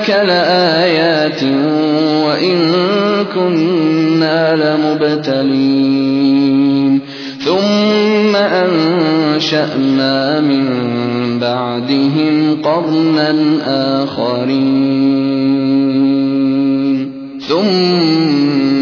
ذلك لآيات وإن كنا لمبتلين. ثم أنشأنا من بعدهم قرنا آخرين. ثم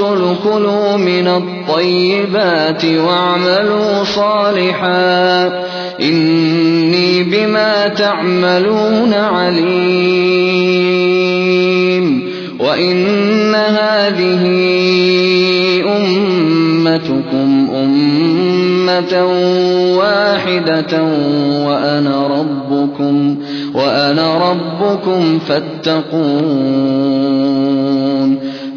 الرسل كلوا من الطيبات واعملوا صالحا. إني بما تعملون عليم. وإن هذه أمتكم أمة واحدة وأنا ربكم وأنا ربكم فاتقون.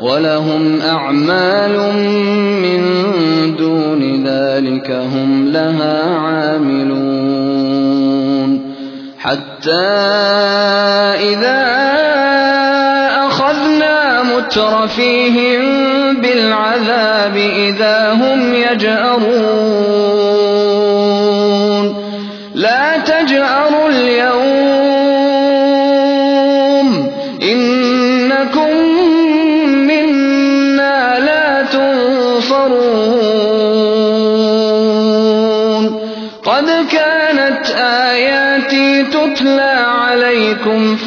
ولهم أعمال من دون ذلك هم لها عاملون حتى إذا أخذنا مترفيهم بالعذاب إذا هم يجأرون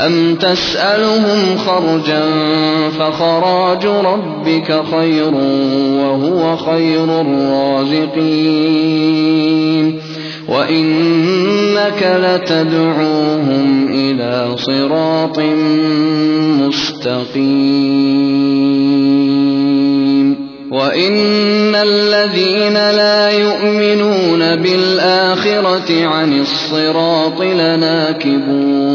أم تسألهم خرجا فخراج ربك خير وهو خير الرازقين وإنك لتدعوهم إلى صراط مستقيم وإن الذين لا يؤمنون بالآخرة عن الصراط لناكبون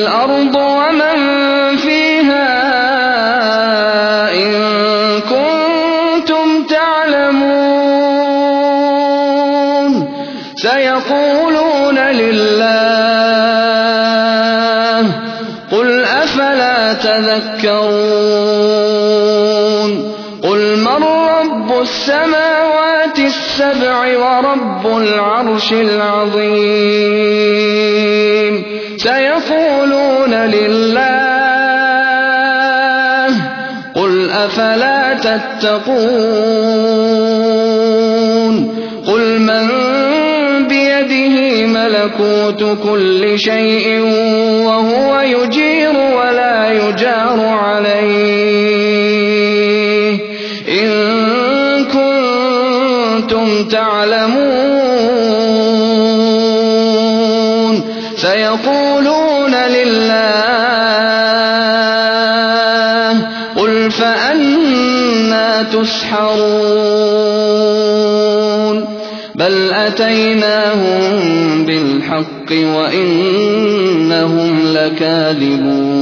تذكرون قل من رب السماوات السبع ورب العرش العظيم؟ سيقولون لله. قل أفلا تتقون؟ قل من ملكوت كل شيء وهو يجير ولا يجار أتيناهم بالحق وإنهم لكاذبون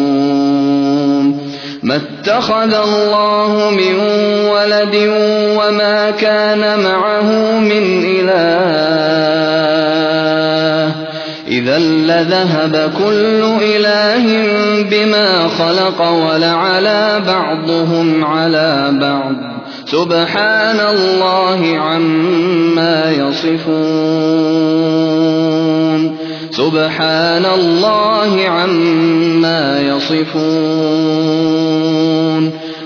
ما اتخذ الله من ولد وما كان معه من إله إذا لذهب كل إله بما خلق ولعلى بعضهم على بعض سبحان الله عما يصفون. سبحان الله عما يصفون.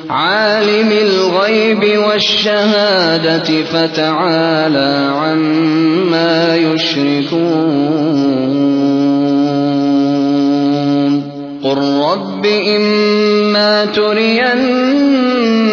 عالم الغيب والشهادة فتعالى عما يشركون. قل رب إما تريني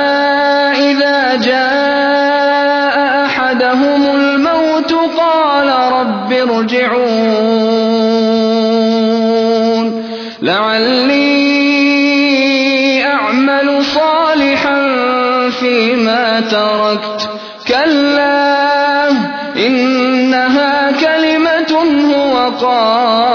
قائلها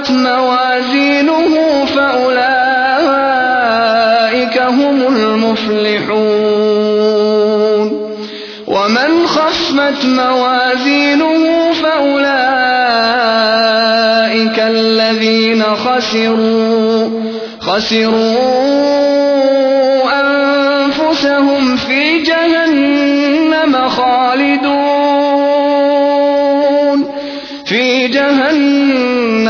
ثقلت موازينه فأولئك هم المفلحون. ومن خفت موازينه فأولئك الذين خسروا خسروا أنفسهم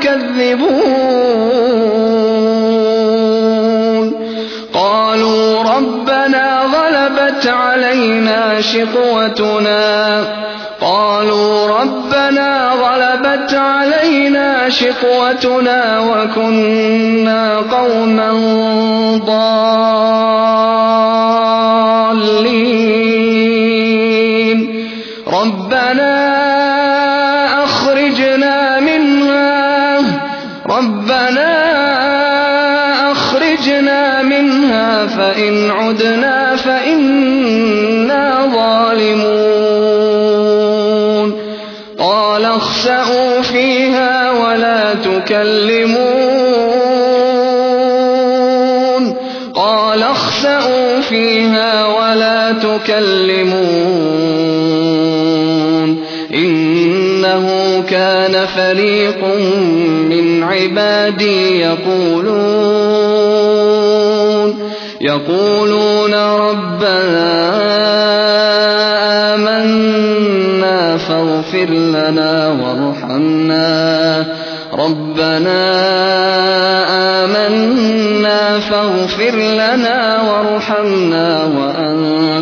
تكذبون قالوا ربنا غلبت علينا شقوتنا. قالوا ربنا غلبت علينا شقوتنا وكنا قوما ضالين. ربنا ولا تكلمون إنه كان فريق من عبادي يقولون يقولون ربنا آمنا فاغفر لنا وارحمنا. ربنا آمنا فاغفر لنا وارحمنا وأنت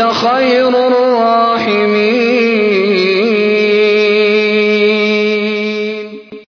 وأنت خير